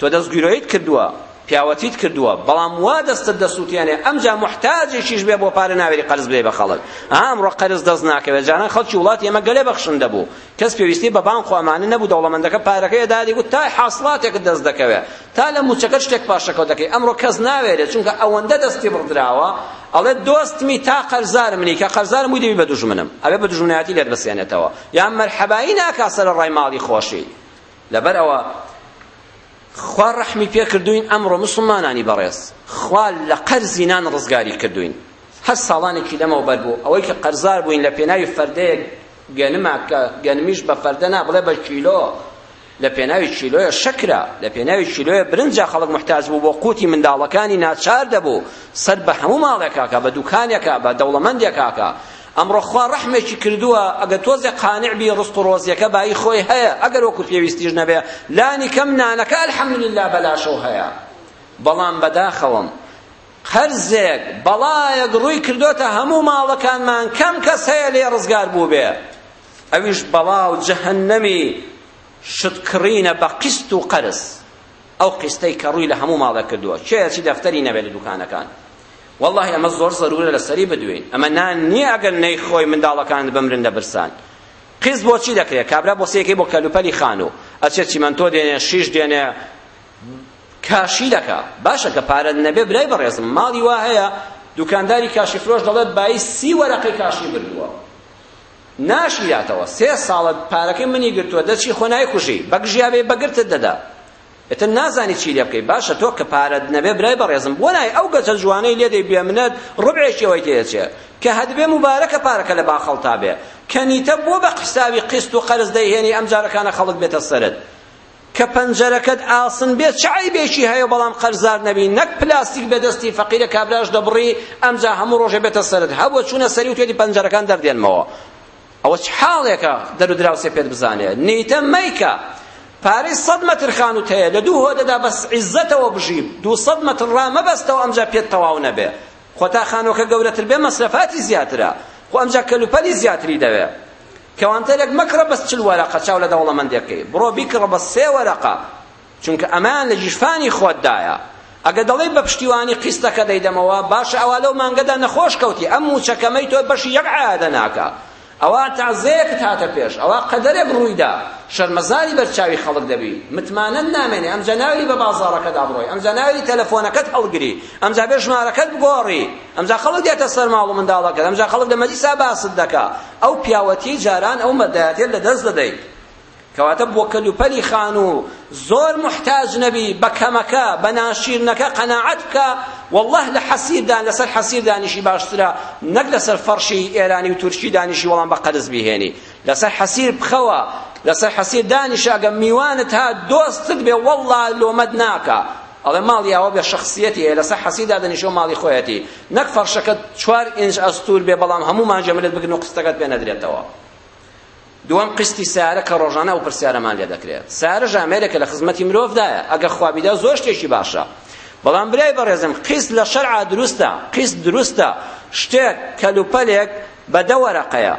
تۆ دەستگیرۆیت کردووە پیاوەتیت کردووە بەڵام وا دەستت دەسووتیانێ ئەمجا محتاجێکیش بێ بۆ پارە ناوێری قەرز بێ بە خەڵک ئامڕۆ قەرز دەست ناکەوێت جانا خەڵکی وڵات ئێمە گەلێ بەخشن دەبوو کەس پێویستی بە بانک خۆمانە نەبوو دەوڵەمەندەکە پارەکەی دادی گوت تا حاصلاتێکت دەست دەکەوێت تا لە موچەکە شتێک پاشەکەوت دەکەی ئەمڕۆ کەس ناوێرێت چونکە ئەوەندە دەستی بڕدراوە ئەڵێ دۆستمی تا قەرزار منی کە قەرزار مووی دەبی بە دوژمنم ئەوێ بە دژمنایەتی لێت بسێنێتەوە یان مەرحەبایی ناکا سەر ڕای ماڵی خۆشی لەبەر ئەوە خوا ڕەحمی پێکردوین ئەمڕۆ مسلمانانی بەڕێز خوا لە قەرزی نان ڕزگاری کردوین هەر ساڵانێکی لەمەوە بەر بوو ئەوەی کە قەرزار بووین لە پێناوی فەردەیەک گەنما کە گەنمیش بە فەردە نا بڵێ بە کیلۆ لە پێناوی کیلۆیە شەکرە لە پێناوی کیلۆیە برنجا خەڵک محتاج بوو بۆ قوتی منداڵەکانی ناچار دەبوو سەر بە هەموو ماڵێکاکە بە دوکانێکە بە دەوڵەمەندێکاکە ئەمڕۆ خوا ڕەحمێکی کردووە ئەگە تۆزێ قانعبی ڕست و ڕۆزیەکە بای خۆی هەیە ئەگەر وەکو پێویستیش نەبێ لانی کەم نانەکە ئەلحەمدلله بەلاشەو هەیە بەڵام بەداخەوەم هەرزێک بەڵایەک ڕووی کردوتە هەموو ماڵەکانمان کەم کەس هەیە لێ ڕزگار بوو بێ ئەویش بەڵاو جەهەنەمی شتکڕینە بە قیست و قەرز ئەو قیستەی کە ڕووی لە هەموو ماڵە کردووە چێ چی دەفتەری نەبێت لە دوکانەکان والله ئەمە زۆر زەرورە لەسەری بدوین ئەمە نان نییە ئەگەر نەی خۆی منداڵەکان بمرن لە برسان قیز بۆچی دەکرێت کابرا بۆسەیەکی بۆ کەلوپەلی خان و ئەچێت چیمەنتۆ دێنێ شیش دێنێ کاشی دەکا باشە کە پارە نەبێ برای بەڕێزم ماڵی وا هەیە دوکانداری کاشی فرۆش دەڵێت بای سی وەرەقەی کاشی بردووە ناشیراتەوە سێ ساڵت پارەکەی منی گرتووە دەچی خۆ نایکوژی بەگژیابێ بەگرتت دەدا ئەتە نازانی چی لێ بکەی باشە تۆ کە پارەت نەبێ برای بەڕێزم بۆ نای ئەو گەچە جوانەی لێ دەی بێمنێت ڕبعێکی ئەوەی تێچێ کە هەدبێ مبارەکە پارەکە لە باخەڵتا بێ کەنیتە بۆ بە قساوی قست و قەرز دەیهێنی ئەم جارەکانە خەڵک بێتە سەرت کە پەنجەرەکەت ئاسن بێت چه عیبێکی هەیە بەڵام قەرزدار نەبی نەک پلاستیک بەدەستی فەقیرە کابراش دەبڕی ئەمجا هەموو ڕۆژێ بێتە سەرت هەبوو چوونە سەری و توێتی پەنجەرەکان دەردێنمەوە ئەوە چ حاڵێکە دەرو دراوسێ پێت بزانێ نیتە مەیکە پارەی سەد مەتر خانوت هەیە لە دوو هۆدەدا بەس عیزەتەوە بژیم دوو سەد مەتر ڕامەبەستەوە ئەمجا پێت تەواو نەبێ خۆتا خانۆکە گەورەتر بێ مەسرەفاتی زیاترە خۆ ئەمجا کەلوپەلی زیاتری دەوێ کەوانتەرێک مەکڕە بەس چل وەرەقە چاو لە دەوڵەمەندێکی بڕۆ بیکڕە بە سێ وەرەقە چونکە ئەمان لە ژیشفانی خۆتدایە ئەگە دەڵێ بە پشتیوانی قیستەکە دەیدەمەوە باشە ئەوا لەو مانگەدا نەخۆش کەوتی ئەم موچەکەمەی تۆ بەشی یەک عادە ناکە ئەوە تازەیەکت هاتە پێش ئەوە قەدەرێک ڕوویدا شەرمەزاری بەرچاوی خەڵک دەبی متمانەت نامێنێ ئەمجا ناوی بە بازاڕەکەدا بڕۆی ئەمجا ناوی تەلەفۆنەکەت هەڵگری ئەمجا بێ ژمارەکەت بگۆڕی ئەمجا خەڵک دێتە سەر ماڵ و منداڵەکەت ئەمجا خەڵک لە مەجلیسا باست دەکا ئەو پیاوەتی جاران ئەو مەدایەتێت لەدەست دەدەیت کەواتە بۆ کەلوپەلی خان و زۆر محتاج نەبی بە کەمەکە بە ناشیرنەکە قەناعەت بکە والله لە حەسیردا لەسەر حەسیر دانیشی باشترە نەک لەسەر فەڕشی ئێرانی و تورکی دانیشی وەڵام بە قەرز بهێنی لەسەر حەسیر بخەوە لەسەر حەسیر دانیش ئەگە میوانت ها دۆستت بێ والله لۆمەد ناکە ئەڵێ ماڵی ئەوە بێ شخصیەتی هەیە لەسەر حەسیدا دەنیشەوە ماڵی خۆیەتی نەک فەڕشەکەت چوار ئینج ئەستور بێ بەڵام هەموو مانجەملت بگن و قستەکەت پێ نەدرێتەوە دوام قستی سیاره که روزانه او پرسیاره مالیه دکره سیاره جامعه که لخدمتی مروف دایه اگه خوابیده زوش تیشی باشه بەڵام برای بەڕێزم قیس لە شەرع دروستە قیس دروستە شتێک کەلوپەلێک بەدە وەرەقەیە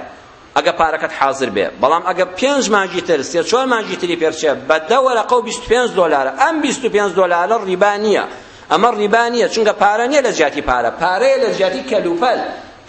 ئەگە پارەکەت حاضر بێ بەڵام ئەگە پێنج مانجی تر سێ چوار مانجی تری پێرچێ بەدە وەرەقە و بیست پێنج دۆلارە ئەم بیست پێنج دۆلارە ڕیبا نییە ئەمە ڕیبا نییە چونکە پارە نییە لە جیاتی پارە پارەیە لە جیاتی کەلوپەل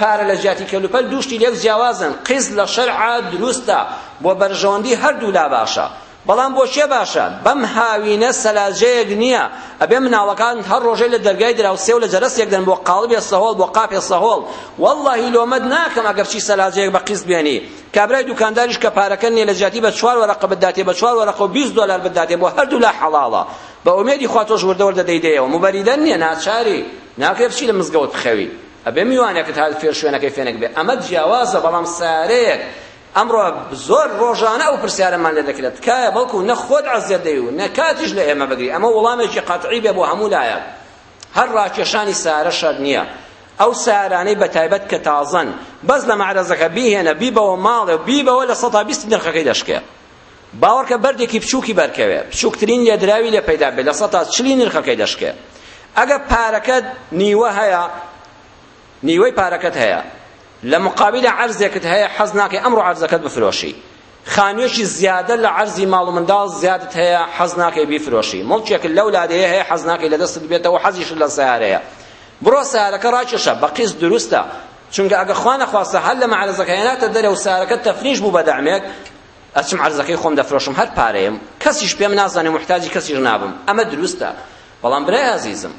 پارە لە جیاتی کەلوپەل دووشتی لێک جیاوازن قیز لە شەرعا دروستە بۆ بەرژەوەندی هەردوو لا باشە بەڵام بۆ چێ باشە بەم هاوینە سەلاجەیەک نییە ئەبێ مناڵەکان هەر ڕۆژەی لە دەرگای دراوسێ و لە جەرسێک دەن بۆ قاڵبێ سەهۆڵ بۆ قاپێ سەهۆڵ وەڵڵاهی لۆمەد ناکەم ئەگەر چی سەلاجەیەک بە قیز بێنی کابرای دوکانداریش کە پارەکە نیە لە جیاتی بە چوار وەرەقە بداتێ بە چوار وەرەقە و 20 دلار بداتێ بۆ هەردوو لا حەڵاڵە بە ئومێدی خوا تۆش وردەوەردە دەیدەیەوە مبەریدەن نییە ناچاری ناکرێ بچی لە مزگەوت بخەوی ئەبێ میوانێکت هات فێر شوێنەکەی فێنێک بێ ئەمە جیاوازە بەڵام سارەیەک ئەمڕۆ زۆر ڕۆژانە ئەو پرسیارەمان لێ دەکرێت تکایە بەڵکو نە خۆت عەزیەت دەی و نە کاتیش لە ئێمە بگری ئەمە وەڵامێکی قەتعی بێ بۆ هەموو لایەک هەر ڕاکێشانی سارە شەر نییە ئەو سارانەی بە تایبەت کە تازەن بەس لە مەعرەزەکە بیهێنە بیبەوە ماڵێ و بیبەوە لە سەدا بیست نرخەکەی دەشکێ باوەڕکە بەردێکی بچووکی بەرکەوێ بچووکترین لێدراوی لێ پەیدا بێت لە سەدا چلی نرخەکەی دەشکێ ئەگە پارەکەت نیوە هەیە نیوەی پارەکەت هەیە لە مقابلە عەرزێکت هەیە حەز ناکەی ئەمڕۆ عەرزەکەت بفرۆشی خانوێکی زیادە لە عەرزی ماڵ و منداڵ زیادت هەیە حەز ناکەی بیفرۆشی مڵکێک لەو لادەیە هەیە حەز ناکەی لە دەستت بێتەوە حەزیش لە سیارەیە بڕۆ سیارەکە ڕاکێشە بە قیس دروستە چونکە ئەگە خوا نەخواستە هەر لە مەعرەزەکە هێناتە دەرێ و سیارەکەت تەفریش بوو بە دەعمێک ئەچم عەرزەکەی خۆم دەفرۆشم هەر پارەیەم کەسیش پێم نازانێ محتاجی کەسیش نابم ئەمە دروستە بەڵام برای عزیزم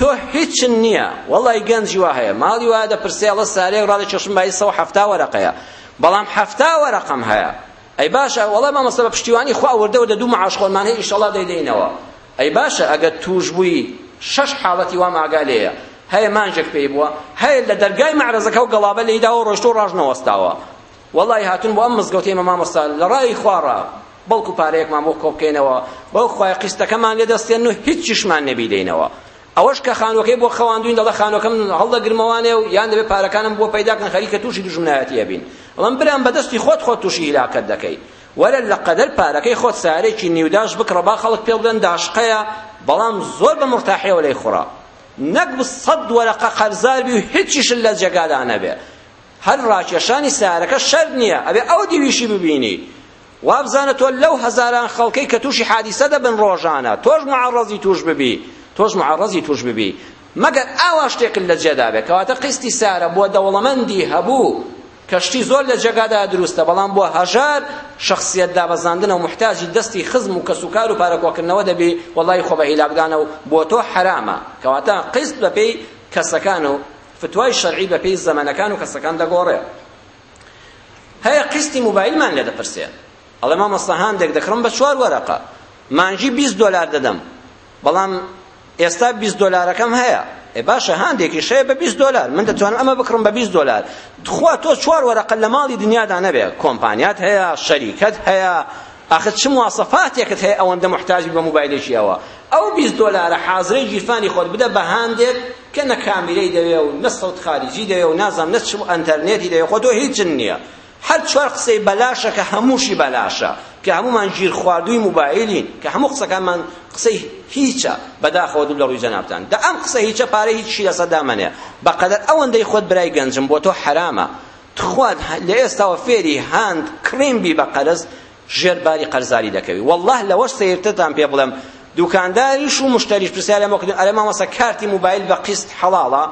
تۆ هیچ نییە وڵی گەنجی وا هەیە ماڵی وایە دەپرسێ ئەڵە سارێ ڕادی چشم بایسە و هەفتا وەرەقەیە بەڵام هەفتا وەرەقم هەیە ئەی باشە وڵە مامەسە بە پشتیوانی خوا وردەوە دەدوو مەعاشخۆلمان هەیە ئیشەڵا دەیدەینەوە ئەی باشە ئەگە توش بووی شەش حاڵەتی وا ماگالەیە هەیە مانجێک پێی بووە هەیە لە دەرگای مەعرەزەکە و گەڵابە لەیدا و ڕۆشتۆ ڕاژ نەوەستاوە وڵی هاتون بۆ ئەم مزگەوت ئێمە مامەستا لە ڕای خوارە بەڵکو پارەیەکمان بۆ کۆبکەینەوە بەو خوای قیستەکەمان لێدەستێن و هیچ چشمان نەبیدەینەوە ئەوەش کە خانوەکەی بۆ خەواندوین دەڵە خانوەکەم هەڵدەگرمەوانێ و یان دەبێت پارەکانم بۆ پەیداکەن خەریکە تووشی دژمنایەتیە بین بەڵام بران بەدەستی خۆت خۆت تووشی هیلاکەت دەکەی وەرە لە قەدەر پارەکەی خۆت سارێکی نیوداش بکڕە با خەڵک پێ بڵێن داشقەیە بەڵام زۆر بە مرتاحیەوە لەی خوڕە نەک سەد وەرەقە قەرزار بی و هیچیش لە جەگادا نەبێ هەر ڕاکێشانی سارەکە شەر نییە ئەبێ ئەو دیویشی ببینی وابزانە تۆ لەو هەزاران خەڵکەی کە تووشی حادیسە دەبن ڕۆژانە تۆش معڕەزی توش ببی تۆش معرضی توش ببی مەگەر ئاوا شتێکت لە جێدا بێ کەواتە قیستی سارە بۆ دەوڵەمەندی هەبوو کەشتی زۆر لە جێگادا دروستە بەڵام بۆ هەژار شخصیت دابەزاندنە و محتاجی دەستی خزم و کەسوکار و پارەکۆکردنەوە دەبێ وەڵی خۆ بە هیلابدانە و بۆ تۆ حرامە کەواتە قیست بەپێی کەسەکان و فتوای شەرعی بەپێی زەمانەکان و کەسەکان دەگۆڕێ هەیە قیستی مۆبایلمان لێ دەپرسێن ئەڵێ مامەستا هەندێک دەکڕم بە چوار وەرەقە مانجی 20 دلار دەدەم بەڵام ئێستا 20 دلارەکەم هەیە ئێ باشە هەندێکی شەیە بە 20 دلار من دەتوانم ئەمە بکڕم بە 20 دلار خوا تۆ چوار وەرەقە لە ماڵی دنیادا نەبێ کۆمپانیات هەیە شەریکەت هەیە ئەخر چه مواصفاتێکت هەیە ئەوەندە محتاجی بە مۆبایلێکی ئەوە ئەو 20 دلارە حاضرەی گیرفانی خۆت بدە بە هەندێک کە نە کامیرەی دەوێ و نە سەوت خارجی دەوێ و نازانم نە چ ئەنتەرنێتی دەوێ خۆ تۆ هیچ نییە هەر چوار قسەی بەلاشە کە هەمووشی بەلاشە کە هەمومان گیر خواردووی موبایلین کە هەموو قسەکانمان قسەی هیچە بەداخەوە دوو لە ڕووی جەنابتان دە ئەم قسە هیچە پارەی هیچی لەسە دامەنێ بەقەدەر ئەوەندەی خۆت برای گەنجم بۆ تۆ حرامە تخوات لە ئێستاوە فێری هاند کڕیمبی بە قەرز ژێرباری قەرزاری دەکەوی والله لەوەش سیرتتان پێ بڵێم دوکانداریش و مشتریش پرسیار لەمەکردن ئەرێ مامەسە کارتی موبایل بە قیست حەڵاڵە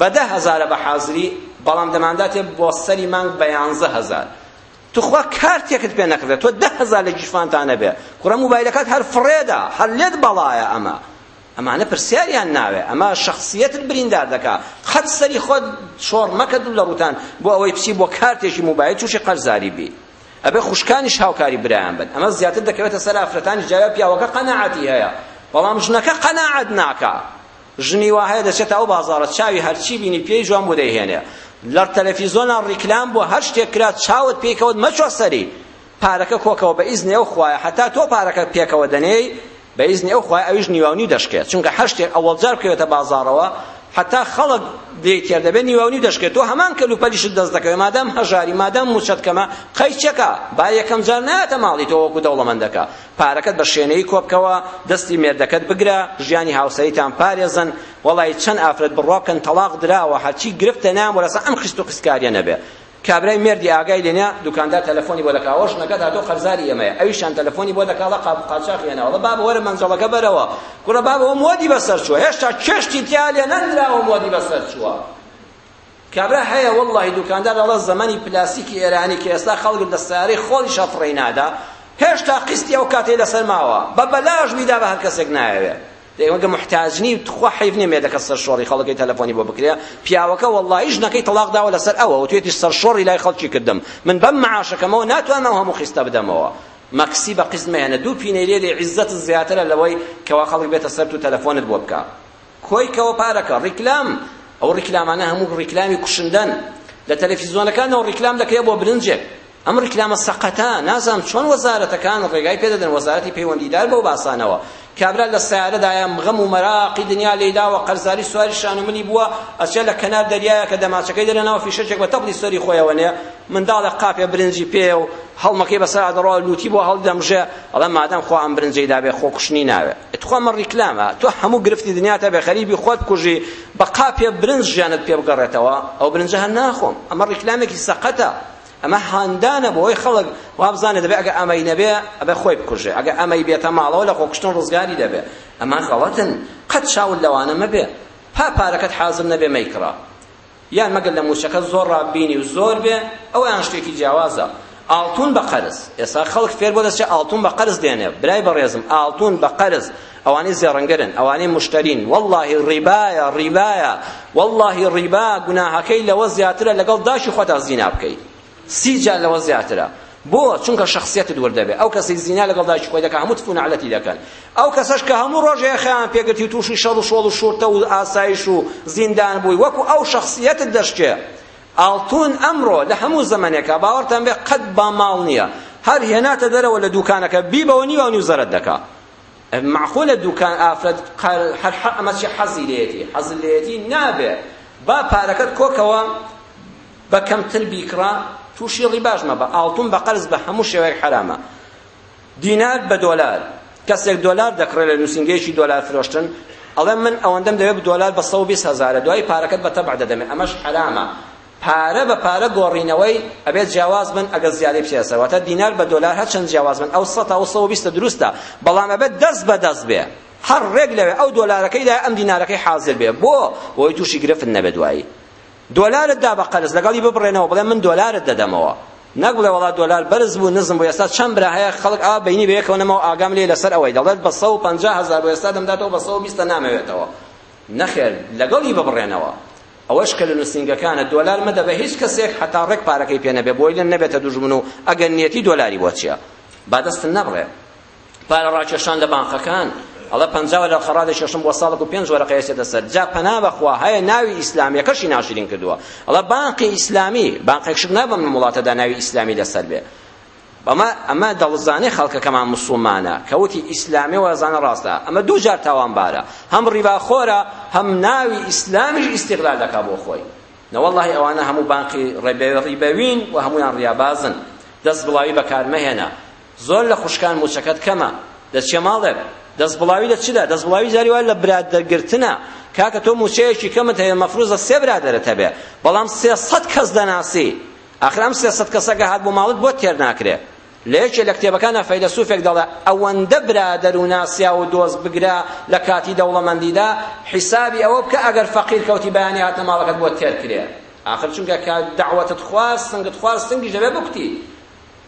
بە ده هەزارە بە حازری بەڵام دەمانداتێ بۆ سەری مانگ بە یانزە هەزار تو خوا کارتێکت پێ نەکردێت تۆ ده هەزار لە گیشفانتانە بێ کوڕە مۆبایلەکەت هەر فڕێدا هەر لێت بەڵایە ئەمە ئەمانە پرسیاریان ناوێ ئەمە شخصیەتت بریندار دەکا قەت سەری خۆت شۆڕ مەکە دوو لە ڕوتان بۆ ئەوەی پسی بۆ کارتێکی مۆبایل تووشی قەرزاری بی ئەبێ خوشکانیش هاوکاری برایان بن ئەمە زیاتر دەکەوێتە سەر ئافرەتانی جیاوە پیاوەکە قەناعەتی هەیە بەڵام ژنەکە قەناعەت ناکا ژنی وا هەیە دەچێتە ئەو بازارە چاوی هەرچی بینی پێی جوان بۆ دەیهێنێ لەر تەلەفیزۆنان ڕیکلام بۆ هەر شتێک کرا چاوت پێکەوت مەچۆ سەری پارەکە کۆکەوە بە ئیزنی ئەو خوایە هەتا تۆ پارەکە پێکەوە دەنێی بە ئیزنی ئەو خوای ئەویش نیوانی دەشکێت چونکە هەر شتێک ئەوەڵجار بکەوێتە بازارەوە حتا خەڵک دێتیار دەبێت نیوەونی دەشکێت تۆ هەمان کەلوپەلیشت دەست دەکەوێت مادام هەژاری مادام موچەتکەمە قەیچەکە با یەکەم جار ناتە ماڵی تۆ وەکو دەوڵەمەندەکە پارەکەت بە شوێنەی کۆبکەوە دەستی مێردەکەت بگرە ژیانی هاوسەریتان پارێزن وەڵای چەند ئافرەت بڕۆکەن تەلاق دراوە هەرچی گرفتە نام وەرەسە ئەم خست و خستکاریە نەبێت کابرای مردی ئاگای لێنە دوکاندار تەلەفۆنی بۆ دەکا ئەوەش نەکە هاتۆ قەرزاری ئێمەیە ئەویشان تەلەفۆنی بۆ دەکا قاب قاچاقیێنە وڵە بابە وەرە مەنزەڵەکە بەرەوە کوڕە بابە ئەو مۆدی بەسەر چووە هێشتا چێشتی تیا لێ نەندراوە مۆدی بەسەر چووە کابرا هەیە وەڵڵاهی دوکاندار ئەڵە زەمەنی پلاستیکی ئێرانی کە ئێستا خەڵک دەستیارەی خۆی شەفڕێ نادا هێشتا قستی ئەو کاتەی لەسەر ماوە بە بەلاژ میدا بە هەر کەسێک نایەوێت ئێوەگە محتاجنی تخوا حیف نیە مێدەکە سەر شۆڕی خەڵەکەی تەلەفۆنی بۆ بکرێ پیاوەکە وەڵڵی ئیش نەکەی تەڵاق داوە لەسەر ئەوە و توێتیش سەر شۆڕی لای خەڵکی کردم من بەم معاشەکەمەوە ناتوانەوە هەموو خیستە بدەمەوە مەکسی بە قزمێنە دوو پینەیلێ لێ عیزەت زیاترە لەوەی کەوا خەڵک بێتە سەر تو تەلەفۆنت بۆ بکە کۆی کەوە پارەکە ڕیکلام ئەو ڕیکلامانە هەموو ڕیکلامی کوشندەن لە تەلەفیزۆنەکانەوە ڕیکلام دەکەی بۆ برنجێک ئەم ڕیکلامە سەقەتە نازانم چۆن وەزارەتەکان ڕێگای پێدەدەن وەزارەتی پەیوەندیدار بەو باسانەوە کابرا لە سیارەدایە مغەم و مەراقی دنیا لێداوە قەرزاری سواری شانمنی بووە ئەچێ لە کەنار دەریایە کە دەماچەکەی دەرەناوە فیشەچێک بە تەبلی سۆری خۆیەوەنێ منداڵە قاپێ برنجی پێ و هەڵمەکەی بەسەر دەڕۆ لوتی بۆ هەڵدەمژێ ئەڵە مادەم خۆ ئەم برنجەی دابێ خۆ کوشنی ناوێ ئتخوا مە ڕیکلامە تۆ هەموو گرفتی دنیاتە بێ خەریبی خۆت کوژی بە قاپێ برنج ژیانت پێ بگەڕێتەوە ئەو برنجە هەر ناخۆم ئەمە ڕیکلامێکی سەقەتە ئەمە هاندانە بۆی خەڵک وابزانێ دەبێت ئەگە ئەمەی نەبێ ئەبێ خۆی بکوژێ ئەگە ئەمەی بێتە ماڵەوە لە خۆکشتن ڕزگاری دەبێ ئەمان غەڵەتن قەت شاول لەوانە مەبێ پا پارەکەت حازم نەبێ مەیکڕا یان مەگەل لە موشەکە زۆر ڕاببینی و زۆر بێ ئەویان شتێکی جیاوازە ئاڵتون بە قەرز ئێستا خەڵک فێر بۆ دەستێ ئاڵتون بە قەرز دێنێ برای بەڕێزم ئاڵتون بە قەرز ئەوانەی زێڕنگەرن ئەوانەی مشتەرین واللهی ڕیبایە ڕیبایە واللهی ڕیبا گوناهەکەی لەوە زیاترە لەگەڵ داشی خۆتا زینا بکەیت سی جار لەوە زیاترە بۆ چونکە شخصیتت وەردەبێ ئەو کەسی زینا لەگەڵ دایکی خۆی دەکە هەموو تفونەعەتی دەکەن ئەو کەسەش کە هەموو ڕۆژێ خەیان پێگرتی تووشی شەڕ و شۆڵ و شورتە و ئاسایش و زیندان بووی وەکو ئەو شخصیتت دەشکێ ئاڵتون ئەمڕۆ لە هەموو زەمانێکە باوەڕتان بێ قەت باماڵ نییە هەر هێناتە دەرەوە لە دوکانەکە بیبەوە نیوە نیوزەرت دەکا معقولە دوکان ئافرەت هەر ئەمەچی حەزی لێتی حەزی لێتی نابێ با پارەکەت کۆکەوە بە کەمتر بیکڕە تووشی ڕیباش مەبە ئاڵتون بە قەرز بە هەموو شێوەیەک حرامە دینار بە دۆلار کەسێک دۆلار دەکڕێت لە نووسنگەیەکی دۆلار فرۆشتن ئەڵێ من ئەوەندەم دەوێت بە دۆلار بە 120 هزارە دوای پارەکەت بە تەبع دەدەمێ ئەمەش حرامە پارە بە پارە گۆڕینەوەی ئەبێت جیاواز بن ئەگەر زیادی پێسەوەتە دینار بە دۆلار هەرچەند جیاواز بن ئەو 100 تا 120 دروستە بەڵام ئەبێت دەست بە دەست بێ هەر ڕێک لەوێ ئەو دۆلارەکەیدا ئەم دینارەکەی حاضر بێ بۆ بۆی تووشی گرفت نەبێت دوایی دۆلارت دا بە قەرز لەگەڵی ببڕێنەوە بڵێ من دۆلارت دەدەمەوە نەک بڵێ وڵات دۆلار بەرز بوو نزم بۆ ئێستا چەند برا هەیە خەڵک ئا بینی بەیەکەوە نەمەوە ئاگام لێ لەسەر ئەوەی دەڵێت بە سە و پەنجا هەزار بۆ ئێستا دەمداتەوە بە سە و بیستە نامەوێتەوە نەخێر لەگەڵی ببڕێنەوە ئەوەش کە لە نووسنگەکانە دۆلار مەدە بە هیچ کەسێک حتا ڕێک پارەکەی پێ نەبێ بۆی لێن نەبێتە دوژمن و ئەگەنیەتی دۆلاری بۆ چییە با دەستن نەبڕێ پارە ڕاکێشان لە بانخەکان الله پنجاه ولا خراد ششم وصالك وبين زور قياس دسر جا پنا بخوا هي ناوي اسلامي كشي ناشرين كدوا الله باقي اسلامي باقي شغنا بمولاته دا ناوي اسلامي دسر به بەما ئەمە دەڵزانانی خەڵکەکەمان مسلمانە کەوتی ئیسلامی وەزانە ڕاستە ئەمە دوو جار تاوانبارە هەم ڕیباخۆرە هەم ناوی ئیسلامیش ئیسیقلال دەکا بۆ خۆی نەوەڵی ئەوانە هەموو بانقی ڕێبەوین و هەمویان ڕیابازن دەست بڵاوی بەکارمەهێنا زۆر لە خوشکان موچەکەت کەمە دەچێ ماڵێ دەستبڵاوی لە چدا دەستبڵاوی جاری وای لە برادەرگرتنە کاکە تۆ موچەیەکی کەمت هەیە مەفروزە سێ برادەرت هەبێ بەڵام سێ سەد کەس دەناسی ئاخرام سێ سەد کەسەکە هات بۆ ماڵت بۆ تێر ناکرێ لە یەکێ لە کتێبەکانە فەیلسوفێک دەڵێ ئەوەندە برادەر و ناسیا و دۆست بگرا لە کاتی دەوڵەمەندیدا حیسابی ئەوە بکە ئەگەر فەقیر کەوتی بەیانی هاتە ماڵەکەت بۆ تێر کرێ آخر چونکە کە دعوەتت خواست سنگت خواست سنگی دەبێ بکتی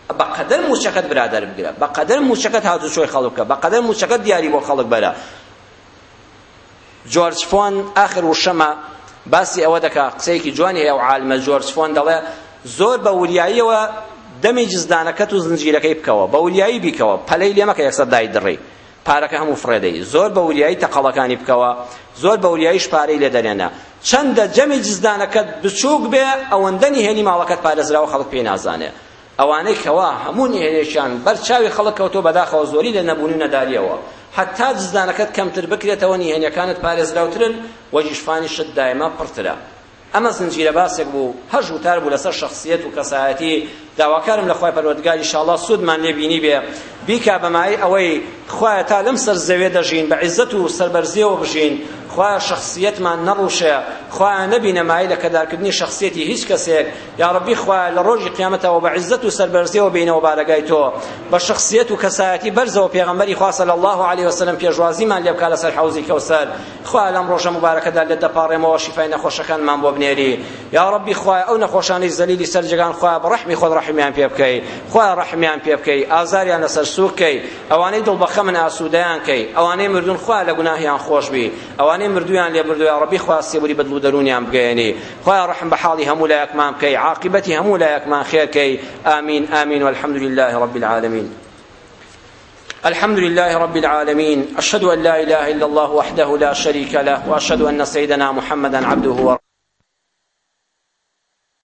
بە قەدەر موچەکەت برادر بگرە بە قەدەر موچەکەت هاتو چۆی خەڵک بکە بە قەدەر موچەکەت دیاری بۆ خەڵک بەرە جۆرج فۆن آخر وشەمە باسی ئەوە دەکا قسەیەکی جوانی هەیە و عالمە جۆرج فۆن دەڵێ زۆر بە وریاییەوە دەمی جزدانەکەت و زنجیرەکەی بکەوە بە وریایی بیکەوە پەلەی لێمەکە یەکسەر دای دڕی پارەکە هەموو فڕێدەی زۆر بە وریایی تەقەڵەکانی بکەوە زۆر بە وریاییش پارەی لێ دەنێنە چەندە جەمی جزدانەکەت بچووک بێ ئەوەندەنی هێنی ماڵەکەت پارێزراوە خەڵک پێی نازانێت ئەوانەی کەوا هەموو نهێنێشیان بەرچاوی خەڵکەوتۆ بەداخەوە زۆری لە نەبوونی نەداریەوە حتا جزدانەکەت کەمتر بکرێتەوە نهێنیەکانت پارێزراوترن وەجیشفانیشت دایما پڕترە ئەمە زنجیرە باسێک بوو هەژ وتار بوو لەسەر شخصیەت و کەسایەتی داواکارم لە خی پەروەردگار ئینشاءڵڵا سوودمان لێبینی بێ بیکا بەمای ئەوەی خوایە تا لەم سەر زەوێ دەژین بە عیزەت و سەربەرزیەوە بژین خوا شخصیتمان نڕوشێ خوا نبینە مایل لە کەدارکردنی شخصیەتی هیچ کەسێک یا ربی خوا لە ڕۆژی قیامەتەوە بە عزت و سەربەرزیەوە بینەوە بارەگای تۆ بە شخصیت و کەسایەتی بەرزەوە پێغەمبەری خوا صلی الله علیه وسلم پێشوازیمان لێ بکا لەسەر حوزی کەوسەر خوا لەم ڕۆژە مبارەکەدا لێت دەپاڕێمەوە شیفای نەخۆشەکانمان بۆ بنێری یا ربی خوا ئەو نەخۆشانەی زەلیلی سەر جێگان خوا بەڕەحمی خۆت ڕەحمیان پێ بکەی خوا ڕەحمیان پێ بکەی ئازاریان لەسەر سووکەی ئەوانەی دڵبەخەمن ئاسوودەیان کەی ئەوانەی مردون خوا لە گوناهیان خۆش بی ئەوانەی زمانی مردویان لێ بردوی ڕەبی خواستی بری بەدڵ و دەرونیان بگەێنی خۆیان ڕحم بە حاڵی هەموو لایەکمان بکەی عاقبەتی هەموو لایەکمان خێرکەی ئامین ئامین والحمد لله رب العالمين الحمد لله رب العالمين أشهد أن لا إله إلا الله وحده لا شريك له وأشهد أن سيدنا محمدا عبده ورسوله